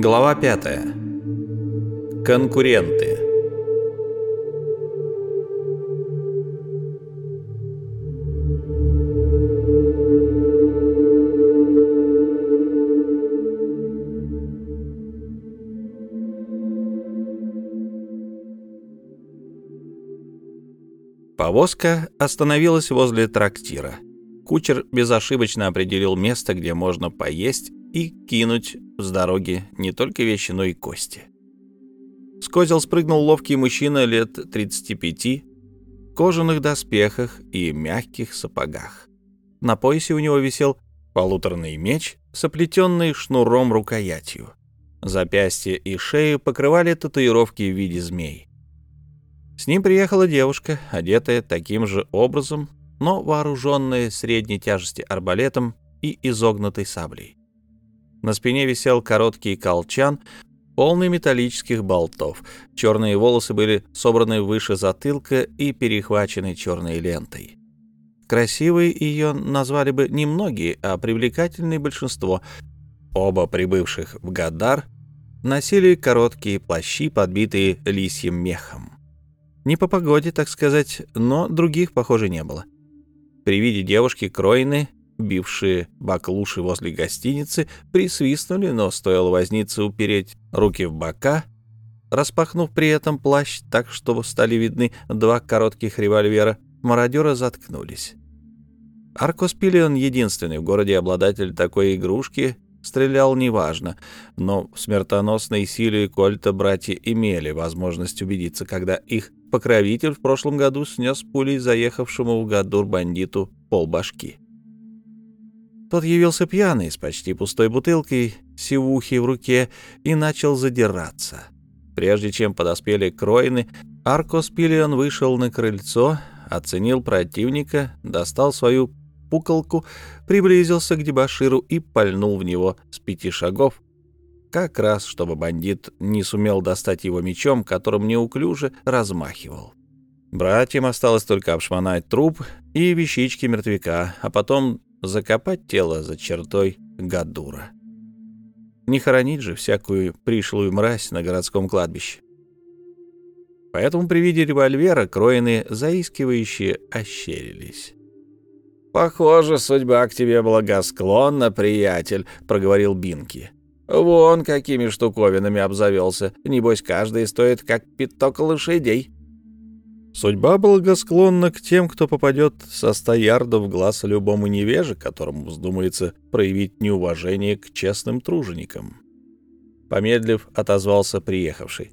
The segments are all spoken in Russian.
Глава 5. Конкуренты. Повозка остановилась возле трактира. Кучер безошибочно определил место, где можно поесть и кинуть с дороги не только вещи, но и кости. С козел спрыгнул ловкий мужчина лет 35, в кожаных доспехах и мягких сапогах. На поясе у него висел полуторный меч с оплетенной шнуром рукоятью. Запястье и шею покрывали татуировки в виде змей. С ним приехала девушка, одетая таким же образом, но вооруженная средней тяжести арбалетом и изогнутой саблей. На спине висел короткий колчан, полный металлических болтов. Черные волосы были собраны выше затылка и перехвачены черной лентой. Красивой ее назвали бы не многие, а привлекательное большинство. Оба прибывших в Гадар носили короткие плащи, подбитые лисьим мехом. Не по погоде, так сказать, но других, похоже, не было. При виде девушки Кройны бившие баклуши возле гостиницы, присвистнули, но стоило вознице упереть руки в бока, распахнув при этом плащ так, чтобы стали видны два коротких револьвера, мародеры заткнулись. Аркос Пиллион, единственный в городе обладатель такой игрушки, стрелял неважно, но в смертоносной силе Кольта братья имели возможность убедиться, когда их покровитель в прошлом году снес пулей заехавшему в Гадур бандиту полбашки. Тот явился пьяный, с почти пустой бутылкой, сивухи в руке, и начал задираться. Прежде чем подоспели Кроины, Аркос Пилион вышел на крыльцо, оценил противника, достал свою пуколку, приблизился к дебаширу и пальнул в него с пяти шагов, как раз чтобы бандит не сумел достать его мечом, которым неуклюже размахивал. Братьям осталось только обшмонать труп и вещички мертвяка, а потом закопать тело за чертой Гадура. Не хоронить же всякую пришлую мразь на городском кладбище. Поэтому при виде револьвера кроины заискивающие ощерились. «Похоже, судьба к тебе благосклонна, приятель», — проговорил Бинки. «Вон какими штуковинами обзавелся. Небось, каждый стоит как пяток лошадей». Судьба благосклонна к тем, кто попадет со ста ярдов в глаз любому невеже, которому вздумается проявить неуважение к честным труженикам. Помедлив, отозвался приехавший.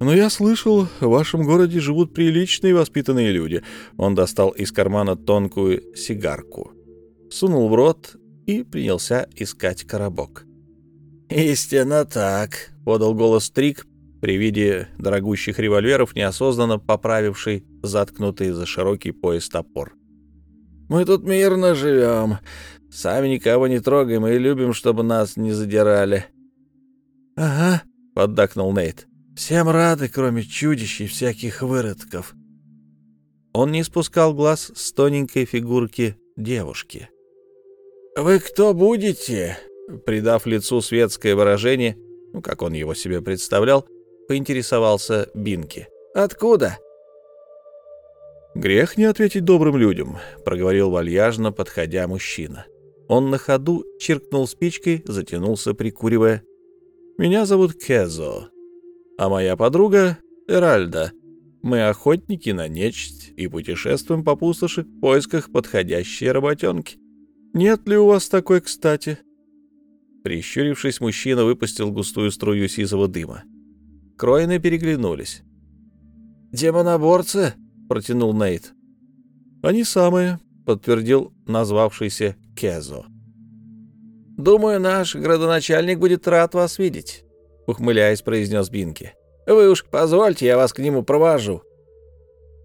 «Но я слышал, в вашем городе живут приличные воспитанные люди». Он достал из кармана тонкую сигарку, сунул в рот и принялся искать коробок. «Истинно так», — подал голос Трик, при виде дорогущих револьверов, неосознанно поправивший заткнутый за широкий пояс топор. «Мы тут мирно живем, сами никого не трогаем и любим, чтобы нас не задирали». «Ага», — поддакнул Нейт. «Всем рады, кроме чудищ и всяких выродков». Он не спускал глаз с тоненькой фигурки девушки. «Вы кто будете?» Придав лицу светское выражение, ну, как он его себе представлял, поинтересовался Бинки. «Откуда?» «Грех не ответить добрым людям», — проговорил вальяжно, подходя мужчина. Он на ходу чиркнул спичкой, затянулся, прикуривая. «Меня зовут Кезо, а моя подруга — Эральда. Мы охотники на нечисть и путешествуем по пустоши в поисках подходящей работенки. Нет ли у вас такой, кстати?» Прищурившись, мужчина выпустил густую струю сизого дыма. Кроины переглянулись. «Демоноборцы?» — протянул Нейт. «Они самые», — подтвердил назвавшийся Кезо. «Думаю, наш градоначальник будет рад вас видеть», — ухмыляясь, произнес Бинки. «Вы уж позвольте, я вас к нему провожу».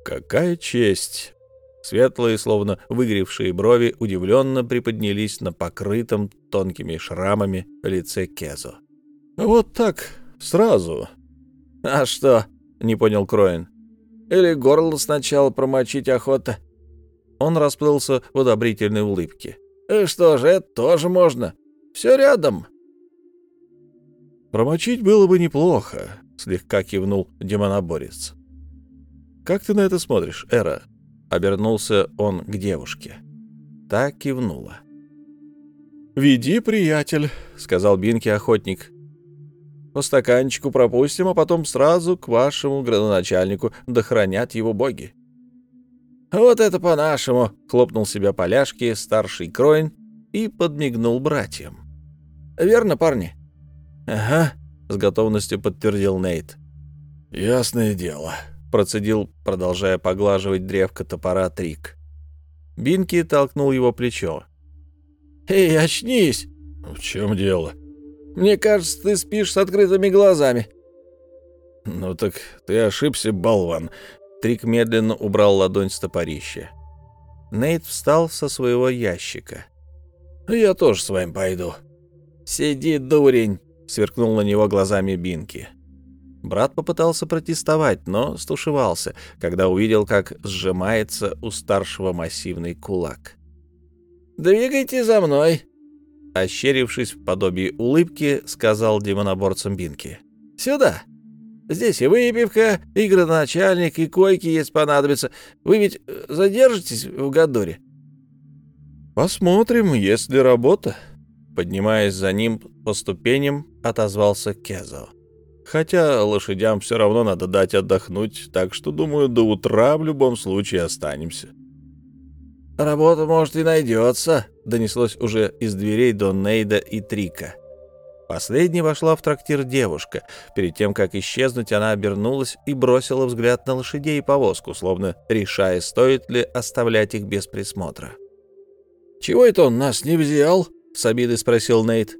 «Какая честь!» Светлые, словно выгревшие брови, удивленно приподнялись на покрытом тонкими шрамами лице Кезо. «Вот так, сразу», «А что?» — не понял Кроин. «Или горло сначала промочить охота?» Он расплылся в одобрительной улыбке. «И что же, это тоже можно. Все рядом». «Промочить было бы неплохо», — слегка кивнул демоноборец. «Как ты на это смотришь, Эра?» — обернулся он к девушке. Так кивнула. «Веди, приятель», — сказал Бинки охотник. «По стаканчику пропустим, а потом сразу к вашему градоначальнику, да хранят его боги». «Вот это по-нашему!» — хлопнул себя поляшки старший Кроин и подмигнул братьям. «Верно, парни?» «Ага», — с готовностью подтвердил Нейт. «Ясное дело», — процедил, продолжая поглаживать древко топора Трик. Бинки толкнул его плечо. «Эй, очнись!» «В чем дело?» «Мне кажется, ты спишь с открытыми глазами». «Ну так ты ошибся, болван. Трик медленно убрал ладонь с топорища. Нейт встал со своего ящика. «Я тоже с вами пойду». «Сиди, дурень!» — сверкнул на него глазами Бинки. Брат попытался протестовать, но стушевался, когда увидел, как сжимается у старшего массивный кулак. «Двигайте за мной!» Ощерившись в подобии улыбки, сказал демоноборцам Бинки. «Сюда!» Здесь и выпивка, и градоначальник, и койки есть понадобится. Вы ведь э, задержитесь в Гадоре?» «Посмотрим, есть ли работа». Поднимаясь за ним по ступеням, отозвался Кезо. «Хотя лошадям все равно надо дать отдохнуть, так что, думаю, до утра в любом случае останемся». «Работа, может, и найдется», — донеслось уже из дверей до Нейда и Трика. Последней вошла в трактир девушка. Перед тем, как исчезнуть, она обернулась и бросила взгляд на лошадей и повозку, словно решая, стоит ли оставлять их без присмотра. «Чего это он нас не взял?» — с обидой спросил Нейт.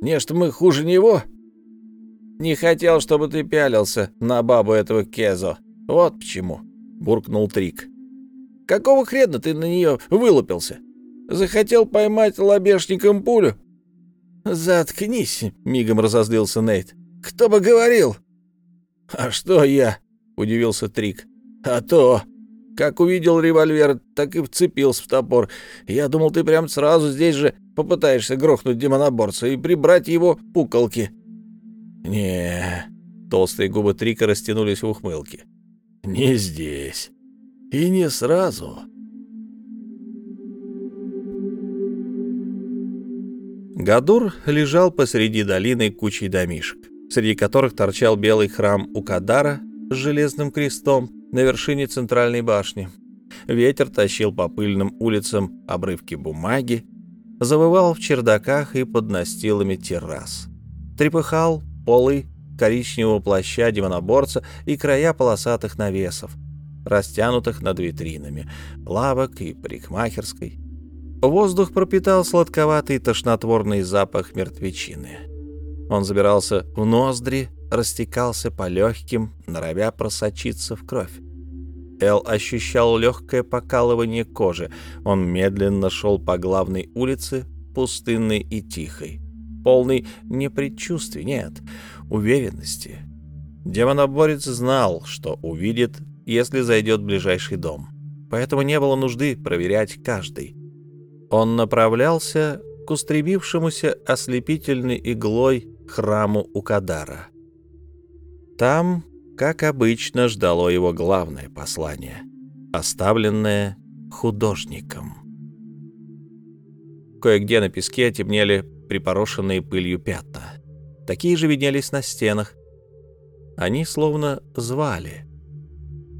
«Не, что мы хуже него?» «Не хотел, чтобы ты пялился на бабу этого Кезо. Вот почему», — буркнул Трик. «Какого хрена ты на нее вылупился? Захотел поймать лобешником пулю, «Заткнись!» — мигом разозлился Нейт. «Кто бы говорил?» «А что я?» — удивился Трик. «А то! Как увидел револьвер, так и вцепился в топор. Я думал, ты прям сразу здесь же попытаешься грохнуть демоноборца и прибрать его пуколки». не Толстые губы Трика растянулись в ухмылке. «Не здесь. И не сразу». Гадур лежал посреди долины кучей домишек, среди которых торчал белый храм Укадара с железным крестом на вершине центральной башни. Ветер тащил по пыльным улицам обрывки бумаги, завывал в чердаках и под настилами террас. Трепыхал полы коричневого плаща демоноборца и края полосатых навесов, растянутых над витринами, лавок и парикмахерской. Воздух пропитал сладковатый тошнотворный запах мертвечины. Он забирался в ноздри, растекался по легким, норовя просочиться в кровь. Эл ощущал легкое покалывание кожи. Он медленно шел по главной улице, пустынной и тихой. Полный не предчувствий, нет, уверенности. Демоноборец знал, что увидит, если зайдет ближайший дом. Поэтому не было нужды проверять каждый. Он направлялся к устремившемуся ослепительной иглой храму Укадара. Там, как обычно, ждало его главное послание, оставленное художником. Кое-где на песке темнели припорошенные пылью пятна. Такие же виднелись на стенах. Они словно звали —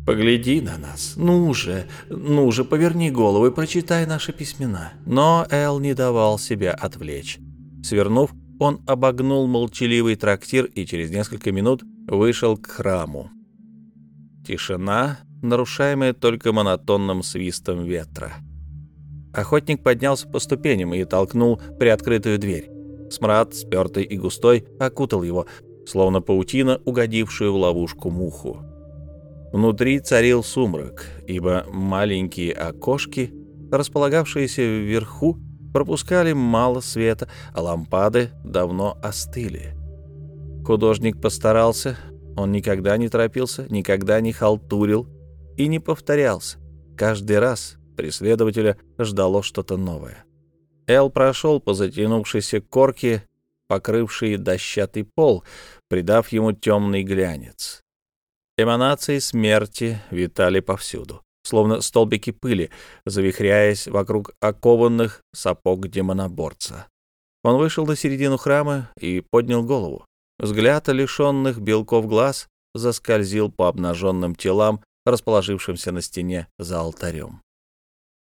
«Погляди на нас. Ну же, ну же, поверни голову и прочитай наши письмена». Но Эл не давал себя отвлечь. Свернув, он обогнул молчаливый трактир и через несколько минут вышел к храму. Тишина, нарушаемая только монотонным свистом ветра. Охотник поднялся по ступеням и толкнул приоткрытую дверь. Смрад, спертый и густой, окутал его, словно паутина, угодившую в ловушку муху. Внутри царил сумрак, ибо маленькие окошки, располагавшиеся вверху, пропускали мало света, а лампады давно остыли. Художник постарался, он никогда не торопился, никогда не халтурил и не повторялся. Каждый раз преследователя ждало что-то новое. Эл прошел по затянувшейся корке покрывший дощатый пол, придав ему темный глянец. Эманации смерти витали повсюду, словно столбики пыли, завихряясь вокруг окованных сапог демоноборца. Он вышел на середину храма и поднял голову. Взгляд лишенных белков глаз заскользил по обнаженным телам, расположившимся на стене за алтарем.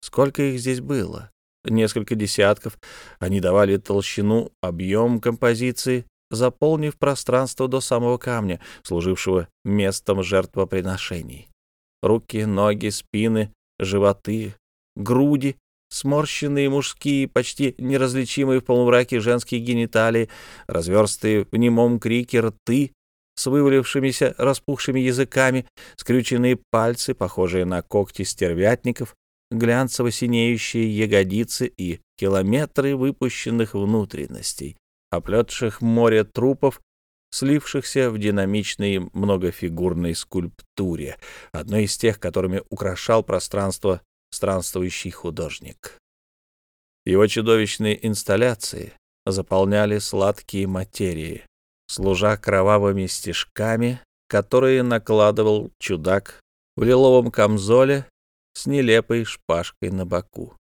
Сколько их здесь было? Несколько десятков. Они давали толщину, объем композиции, заполнив пространство до самого камня, служившего местом жертвоприношений. Руки, ноги, спины, животы, груди, сморщенные мужские, почти неразличимые в полумраке женские гениталии, разверстые в немом крике рты с вывалившимися распухшими языками, скрюченные пальцы, похожие на когти стервятников, глянцево-синеющие ягодицы и километры выпущенных внутренностей, оплетших море трупов, слившихся в динамичной многофигурной скульптуре, одной из тех, которыми украшал пространство странствующий художник. Его чудовищные инсталляции заполняли сладкие материи, служа кровавыми стежками, которые накладывал чудак в лиловом камзоле с нелепой шпажкой на боку.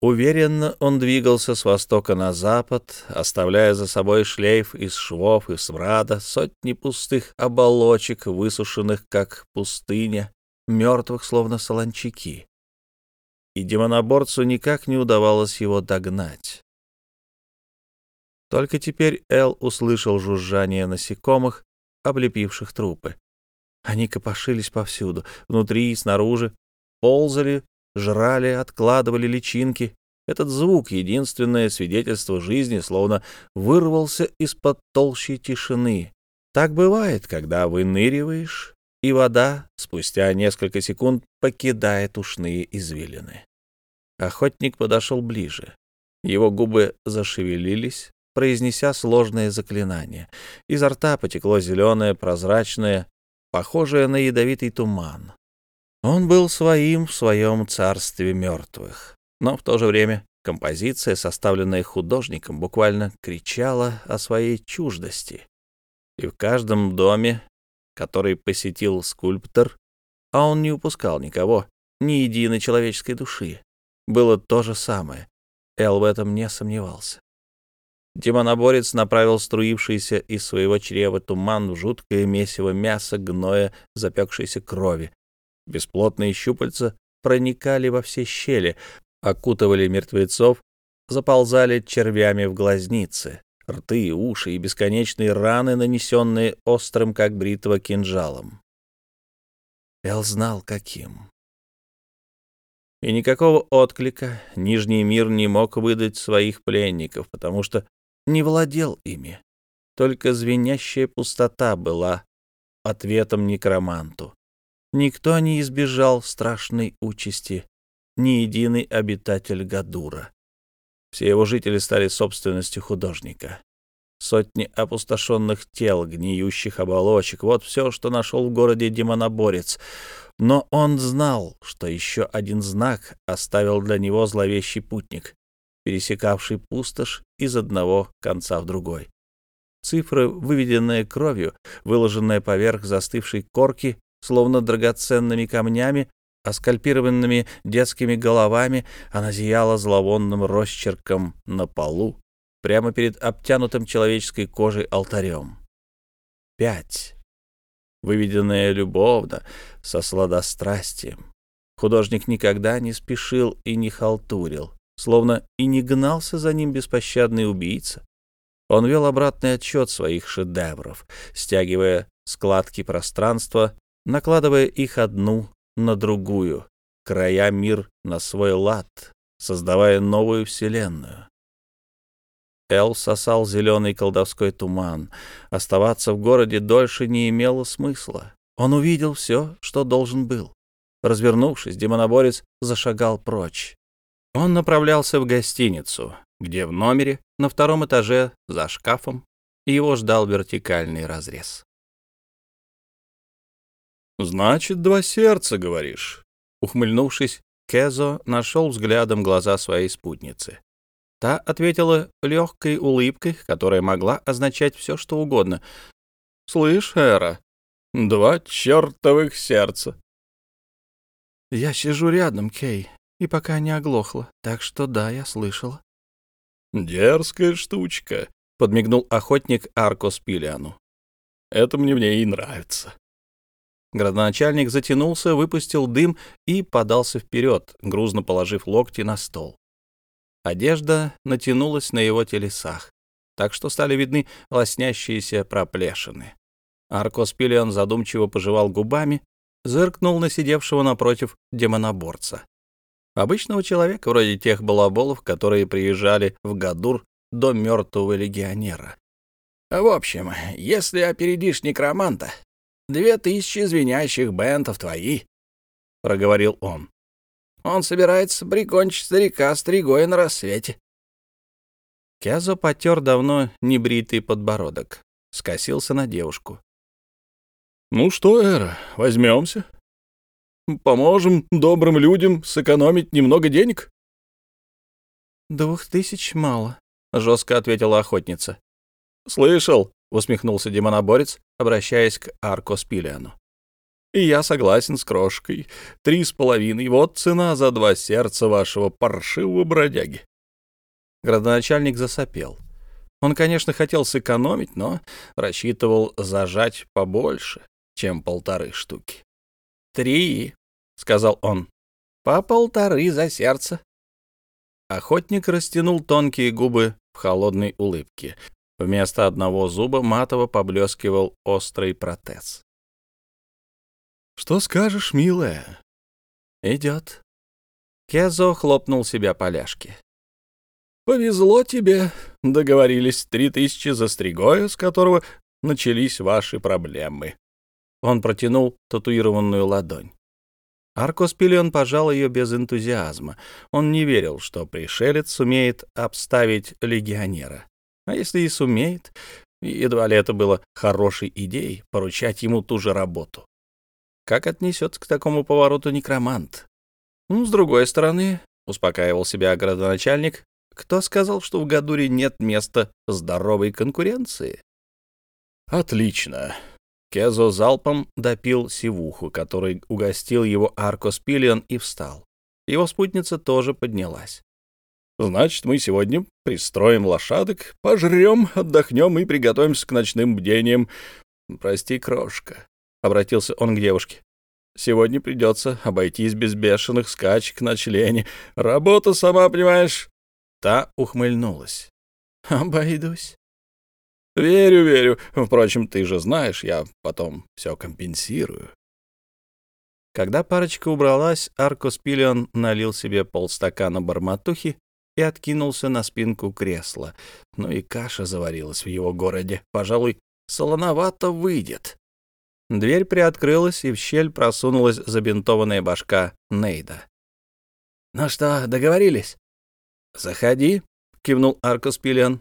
Уверенно он двигался с востока на запад, оставляя за собой шлейф из швов и смрада, сотни пустых оболочек, высушенных, как пустыня, мертвых, словно солончаки. И демоноборцу никак не удавалось его догнать. Только теперь Эл услышал жужжание насекомых, облепивших трупы. Они копошились повсюду, внутри и снаружи, ползали, жрали, откладывали личинки. Этот звук, единственное свидетельство жизни, словно вырвался из-под толщей тишины. Так бывает, когда выныриваешь, и вода спустя несколько секунд покидает ушные извилины. Охотник подошел ближе. Его губы зашевелились, произнеся сложное заклинание. Изо рта потекло зеленое, прозрачное, похожее на ядовитый туман. Он был своим в своем царстве мертвых. Но в то же время композиция, составленная художником, буквально кричала о своей чуждости. И в каждом доме, который посетил скульптор, а он не упускал никого, ни единой человеческой души, было то же самое. Эл в этом не сомневался. Демоноборец направил струившийся из своего чрева туман в жуткое месиво мяса, гноя, запекшейся крови, Бесплотные щупальца проникали во все щели, окутывали мертвецов, заползали червями в глазницы, рты, уши и бесконечные раны, нанесенные острым, как бритва, кинжалом. Эл знал, каким. И никакого отклика Нижний мир не мог выдать своих пленников, потому что не владел ими. Только звенящая пустота была ответом некроманту. Никто не избежал страшной участи, ни единый обитатель Гадура. Все его жители стали собственностью художника. Сотни опустошенных тел, гниющих оболочек — вот все, что нашел в городе демоноборец. Но он знал, что еще один знак оставил для него зловещий путник, пересекавший пустошь из одного конца в другой. Цифры, выведенные кровью, выложенная поверх застывшей корки, словно драгоценными камнями, оскальпированными детскими головами, она зияла зловонным росчерком на полу, прямо перед обтянутым человеческой кожей алтарем. Пять. Выведенная любовно, со сладострастием. Художник никогда не спешил и не халтурил, словно и не гнался за ним беспощадный убийца. Он вел обратный отчет своих шедевров, стягивая складки пространства накладывая их одну на другую, края мир на свой лад, создавая новую вселенную. Эл сосал зеленый колдовской туман. Оставаться в городе дольше не имело смысла. Он увидел все, что должен был. Развернувшись, демоноборец зашагал прочь. Он направлялся в гостиницу, где в номере на втором этаже за шкафом его ждал вертикальный разрез. «Значит, два сердца, говоришь?» Ухмыльнувшись, Кезо нашел взглядом глаза своей спутницы. Та ответила легкой улыбкой, которая могла означать все, что угодно. «Слышь, Эра, два чертовых сердца!» «Я сижу рядом, Кей, и пока не оглохла, так что да, я слышала». «Дерзкая штучка», — подмигнул охотник Аркос Пилиану. «Это мне в ней и нравится». Градоначальник затянулся, выпустил дым и подался вперед, грузно положив локти на стол. Одежда натянулась на его телесах, так что стали видны лоснящиеся проплешины. Аркос Пилион задумчиво пожевал губами, зыркнул на сидевшего напротив демоноборца. Обычного человека, вроде тех балаболов, которые приезжали в Гадур до мертвого легионера. В общем, если опередишь некроманта, две тысячи звенящих бентов твои, — проговорил он. Он собирается прикончить старика стригой на рассвете. Кязо потер давно небритый подбородок, скосился на девушку. — Ну что, Эра, возьмемся? Поможем добрым людям сэкономить немного денег? — Двух тысяч мало, — жестко ответила охотница. — Слышал, — усмехнулся демоноборец, обращаясь к Арко Спилиану. И я согласен с крошкой. Три с половиной — вот цена за два сердца вашего паршивого бродяги. Градоначальник засопел. Он, конечно, хотел сэкономить, но рассчитывал зажать побольше, чем полторы штуки. «Три», — сказал он, — «по полторы за сердце». Охотник растянул тонкие губы в холодной улыбке. Вместо одного зуба матово поблескивал острый протез. Что скажешь, милая? Идет. Кезо хлопнул себя по ляжке. Повезло тебе. Договорились три тысячи за стригоя, с которого начались ваши проблемы. Он протянул татуированную ладонь. Аркос Пилион пожал ее без энтузиазма. Он не верил, что пришелец сумеет обставить легионера. А если и сумеет, едва ли это было хорошей идеей поручать ему ту же работу. Как отнесется к такому повороту некромант? Ну, с другой стороны, успокаивал себя градоначальник, кто сказал, что в Гадуре нет места здоровой конкуренции? Отлично. Кезо залпом допил сивуху, который угостил его Аркос Пилион и встал. Его спутница тоже поднялась. Значит, мы сегодня пристроим лошадок, пожрем, отдохнем и приготовимся к ночным бдениям. Прости, крошка. — обратился он к девушке. «Сегодня придется обойтись без бешеных скачек на члене. Работа, сама понимаешь». Та ухмыльнулась. «Обойдусь». «Верю, верю. Впрочем, ты же знаешь, я потом все компенсирую». Когда парочка убралась, Аркос Пилион налил себе полстакана барматухи и откинулся на спинку кресла. Ну и каша заварилась в его городе. Пожалуй, солоновато выйдет. Дверь приоткрылась, и в щель просунулась забинтованная башка Нейда. «Ну что, договорились?» «Заходи», — кивнул Аркос Пиллиан.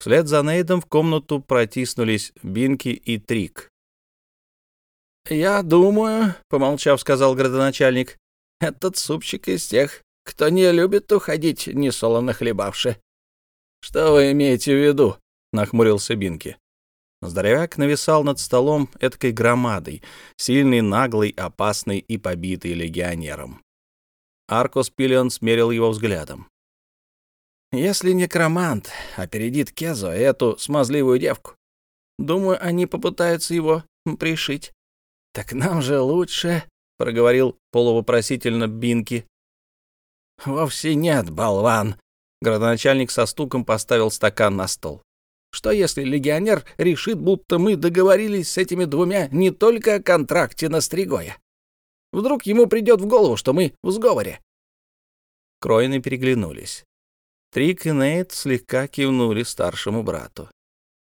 Вслед за Нейдом в комнату протиснулись Бинки и Трик. «Я думаю», — помолчав, сказал градоначальник, — «этот супчик из тех, кто не любит уходить, не солоно хлебавши». «Что вы имеете в виду?» — нахмурился Бинки. Здоровяк нависал над столом эткой громадой, сильный, наглый, опасный и побитый легионером. Аркос Пиллион смерил его взглядом. «Если некромант опередит Кезо, эту смазливую девку, думаю, они попытаются его пришить. Так нам же лучше», — проговорил полувопросительно Бинки. «Вовсе нет, болван!» Градоначальник со стуком поставил стакан на стол. Что если легионер решит, будто мы договорились с этими двумя не только о контракте на Стригоя? Вдруг ему придет в голову, что мы в сговоре?» Кроины переглянулись. Трик и Нейт слегка кивнули старшему брату.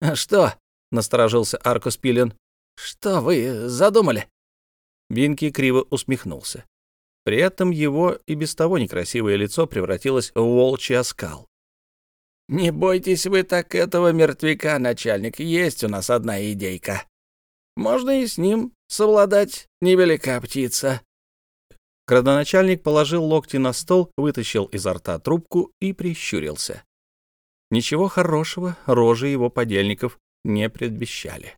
«А «Что?» — насторожился Аркус Пилен. «Что вы задумали?» Бинки криво усмехнулся. При этом его и без того некрасивое лицо превратилось в волчий оскал. «Не бойтесь вы так этого мертвяка, начальник, есть у нас одна идейка. Можно и с ним совладать, невелика птица». Градоначальник положил локти на стол, вытащил изо рта трубку и прищурился. Ничего хорошего рожи его подельников не предвещали.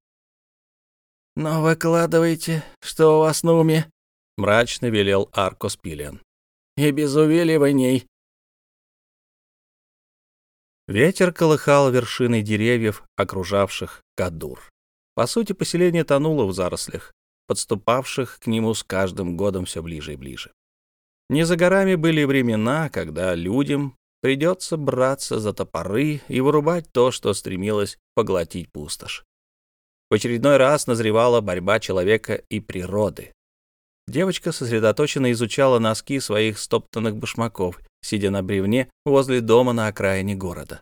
«Но выкладывайте, что у вас на уме», — мрачно велел Аркос Пилиан. «И без увиливаний». Ветер колыхал вершины деревьев, окружавших Кадур. По сути, поселение тонуло в зарослях, подступавших к нему с каждым годом все ближе и ближе. Не за горами были времена, когда людям придется браться за топоры и вырубать то, что стремилось поглотить пустошь. В очередной раз назревала борьба человека и природы. Девочка сосредоточенно изучала носки своих стоптанных башмаков, сидя на бревне возле дома на окраине города.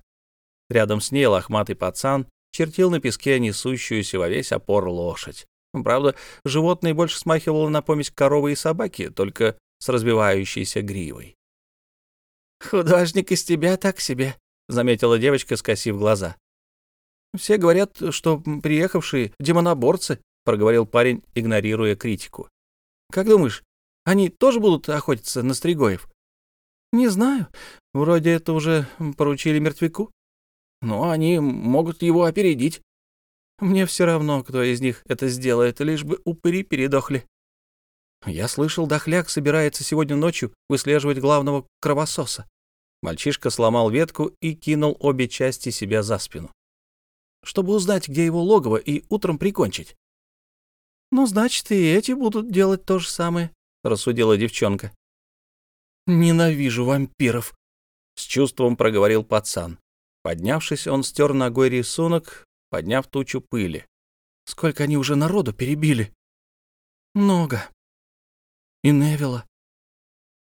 Рядом с ней лохматый пацан чертил на песке несущуюся во весь опор лошадь. Правда, животное больше смахивало на помесь коровы и собаки, только с разбивающейся гривой. «Художник из тебя так себе», — заметила девочка, скосив глаза. «Все говорят, что приехавшие демоноборцы», — проговорил парень, игнорируя критику. «Как думаешь, они тоже будут охотиться на стригоев?» «Не знаю. Вроде это уже поручили мертвяку. Но они могут его опередить. Мне все равно, кто из них это сделает, лишь бы упыри передохли. Я слышал, Дохляк собирается сегодня ночью выслеживать главного кровососа. Мальчишка сломал ветку и кинул обе части себя за спину. Чтобы узнать, где его логово, и утром прикончить. «Ну, значит, и эти будут делать то же самое», — рассудила девчонка. «Ненавижу вампиров», — с чувством проговорил пацан. Поднявшись, он стер ногой рисунок, подняв тучу пыли. «Сколько они уже народу перебили?» «Много», и Невилла.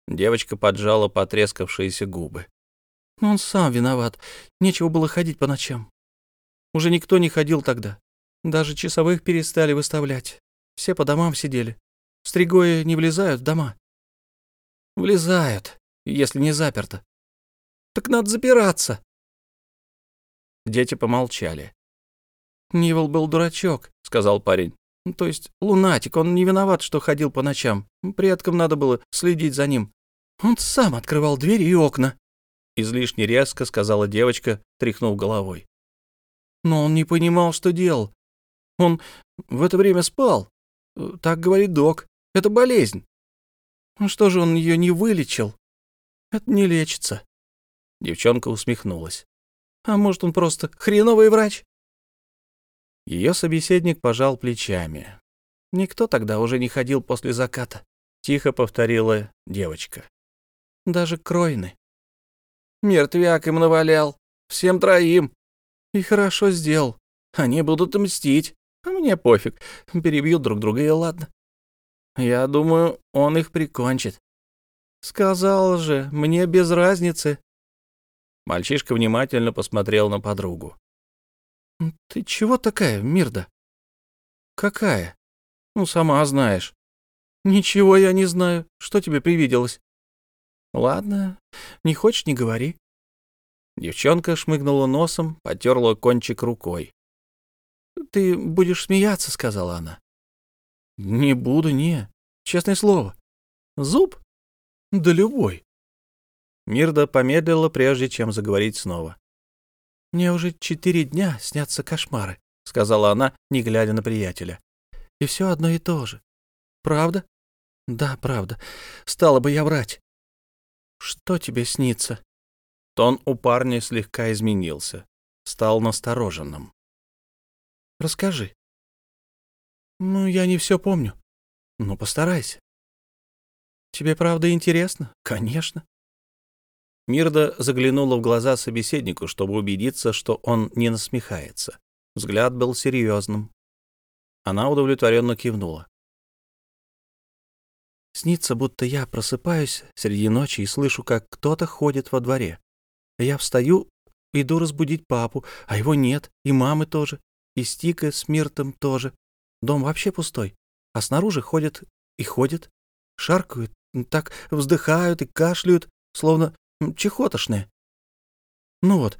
Девочка поджала потрескавшиеся губы. Он сам виноват. Нечего было ходить по ночам. Уже никто не ходил тогда. Даже часовых перестали выставлять. Все по домам сидели. Стригои не влезают в дома. Влезают, если не заперто. Так надо запираться. Дети помолчали. «Нивол был дурачок», — сказал парень. То есть лунатик, он не виноват, что ходил по ночам. Предкам надо было следить за ним. Он сам открывал двери и окна. Излишне резко сказала девочка, тряхнув головой. Но он не понимал, что делал. Он в это время спал. Так говорит док. Это болезнь. Ну что же он ее не вылечил? Это не лечится. Девчонка усмехнулась. А может, он просто хреновый врач? Ее собеседник пожал плечами. Никто тогда уже не ходил после заката, тихо повторила девочка. Даже кройны. Мертвяк им навалял, всем троим. И хорошо сделал. Они будут мстить. А мне пофиг. Перебьют друг друга, и ладно. Я думаю, он их прикончит. Сказал же, мне без разницы. Мальчишка внимательно посмотрел на подругу. «Ты чего такая, Мирда?» «Какая?» «Ну, сама знаешь». «Ничего я не знаю. Что тебе привиделось?» «Ладно, не хочешь — не говори». Девчонка шмыгнула носом, потерла кончик рукой. «Ты будешь смеяться», — сказала она. «Не буду, не. Честное слово. Зуб? Да любой». Мирда помедлила, прежде чем заговорить снова. «Мне уже четыре дня снятся кошмары», — сказала она, не глядя на приятеля. «И все одно и то же. Правда?» «Да, правда. Стала бы я врать». «Что тебе снится?» Тон у парня слегка изменился, стал настороженным. «Расскажи». «Ну, я не все помню. Ну, постарайся». «Тебе правда интересно?» «Конечно. Мирда заглянула в глаза собеседнику, чтобы убедиться, что он не насмехается. Взгляд был серьезным. Она удовлетворенно кивнула. Снится, будто я просыпаюсь среди ночи и слышу, как кто-то ходит во дворе. Я встаю, иду разбудить папу, а его нет, и мамы тоже, и Стика с Миртом тоже. Дом вообще пустой, а снаружи ходят и ходят, шаркают, так вздыхают и кашляют, словно чехотошные. Ну вот,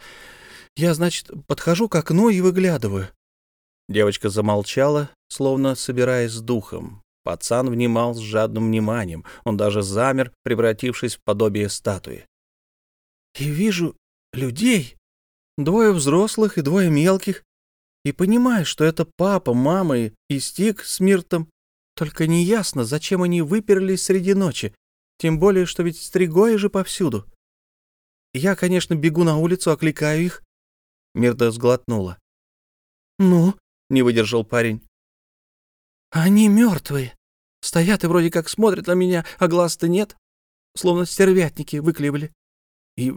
я, значит, подхожу к окну и выглядываю. Девочка замолчала, словно собираясь с духом, Пацан внимал с жадным вниманием. Он даже замер, превратившись в подобие статуи. «И вижу людей, двое взрослых и двое мелких, и понимаю, что это папа, мама и Стик с Миртом. Только неясно, зачем они выперлись среди ночи, тем более, что ведь стригои же повсюду. Я, конечно, бегу на улицу, окликаю их». Мирта сглотнула. «Ну?» — не выдержал парень. «Они мертвые. Стоят и вроде как смотрят на меня, а глаз-то нет. Словно стервятники выклевали. И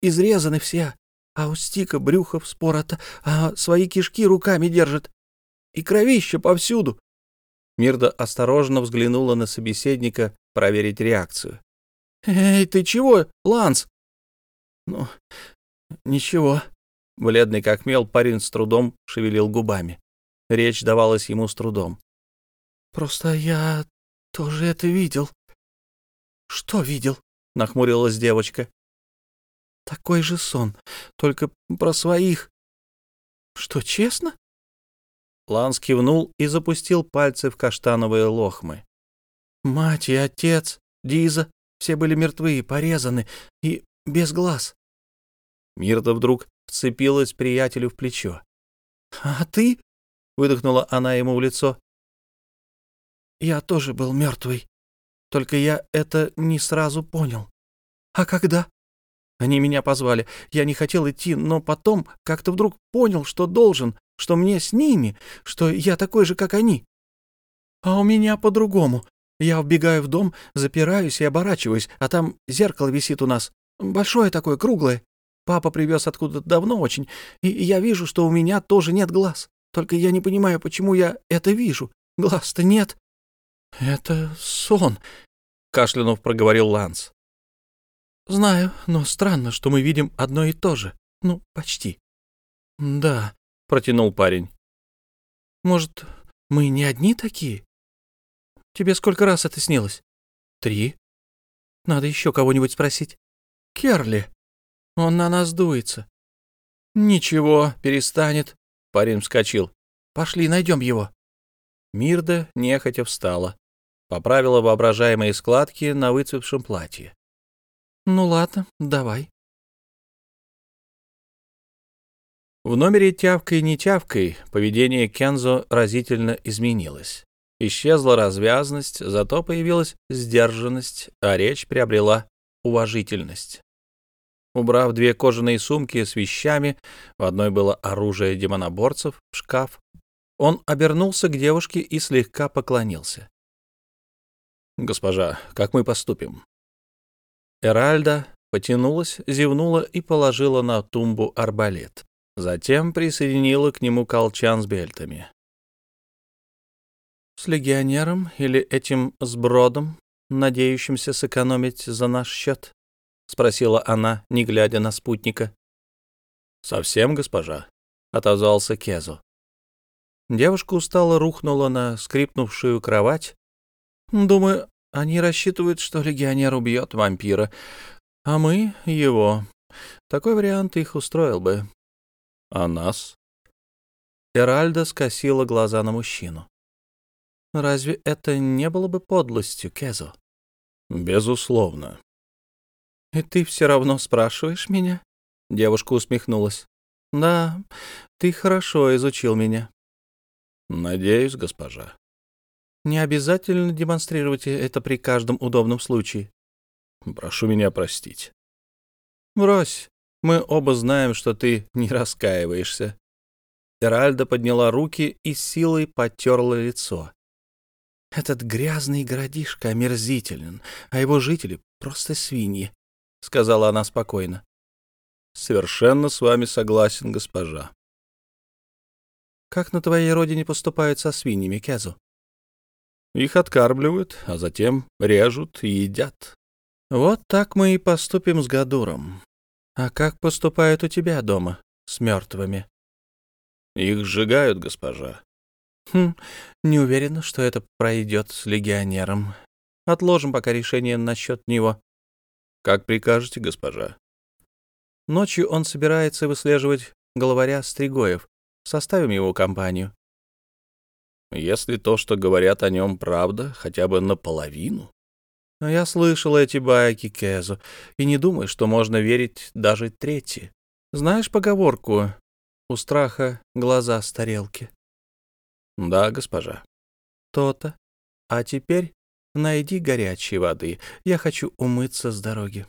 изрезаны все. А у Стика брюхо вспорото, а свои кишки руками держит. И кровище повсюду. Мирда осторожно взглянула на собеседника проверить реакцию. «Эй, ты чего, Ланс?» «Ну, ничего». Бледный как мел, парень с трудом шевелил губами. Речь давалась ему с трудом. «Просто я тоже это видел». «Что видел?» — нахмурилась девочка. «Такой же сон, только про своих». «Что, честно?» Ланс кивнул и запустил пальцы в каштановые лохмы. «Мать и отец, Диза, все были мертвы и порезаны, и без глаз». Мирта вдруг вцепилась приятелю в плечо. «А ты?» — выдохнула она ему в лицо. «Я тоже был мертвый, только я это не сразу понял. А когда?» Они меня позвали. Я не хотел идти, но потом как-то вдруг понял, что должен, что мне с ними, что я такой же, как они. А у меня по-другому. Я вбегаю в дом, запираюсь и оборачиваюсь, а там зеркало висит у нас. Большое такое, круглое. Папа привез откуда-то давно очень, и я вижу, что у меня тоже нет глаз. Только я не понимаю, почему я это вижу. Глаз-то нет. — Это сон, — кашлянув проговорил Ланс. «Знаю, но странно, что мы видим одно и то же. Ну, почти». «Да», — протянул парень. «Может, мы не одни такие? Тебе сколько раз это снилось?» «Три». «Надо еще кого-нибудь спросить». «Керли. Он на нас дуется». «Ничего, перестанет», — парень вскочил. «Пошли, найдем его». Мирда нехотя встала, поправила воображаемые складки на выцветшем платье. «Ну ладно, давай». В номере тявкой-не тявкой поведение Кензо разительно изменилось. Исчезла развязность, зато появилась сдержанность, а речь приобрела уважительность. Убрав две кожаные сумки с вещами, в одной было оружие демоноборцев, шкаф, он обернулся к девушке и слегка поклонился. «Госпожа, как мы поступим?» Эральда потянулась, зевнула и положила на тумбу арбалет. Затем присоединила к нему колчан с бельтами. «С легионером или этим сбродом, надеющимся сэкономить за наш счет?» — спросила она, не глядя на спутника. «Совсем, госпожа», — отозвался Кезу. Девушка устало рухнула на скрипнувшую кровать. «Думаю, они рассчитывают, что легионер убьет вампира, а мы — его. Такой вариант их устроил бы. А нас? Эральда скосила глаза на мужчину. Разве это не было бы подлостью, Кезо? Безусловно. И ты все равно спрашиваешь меня? Девушка усмехнулась. Да, ты хорошо изучил меня. Надеюсь, госпожа. Не обязательно демонстрировать это при каждом удобном случае. Прошу меня простить. Брось, мы оба знаем, что ты не раскаиваешься. Эральда подняла руки и силой потерла лицо. Этот грязный городишко омерзителен, а его жители — просто свиньи, — сказала она спокойно. Совершенно с вами согласен, госпожа. Как на твоей родине поступают со свиньями, Кезу? Их откармливают, а затем режут и едят. Вот так мы и поступим с Гадуром. А как поступают у тебя дома с мертвыми? Их сжигают, госпожа. Хм, не уверена, что это пройдет с легионером. Отложим пока решение насчет него. Как прикажете, госпожа. Ночью он собирается выслеживать главаря Стригоев. Составим его компанию. Если то, что говорят о нем, правда, хотя бы наполовину. Но я слышал эти байки, Кезу, и не думаю, что можно верить даже третьи. Знаешь поговорку «У страха глаза с тарелки»? Да, госпожа. То-то. А теперь найди горячей воды. Я хочу умыться с дороги.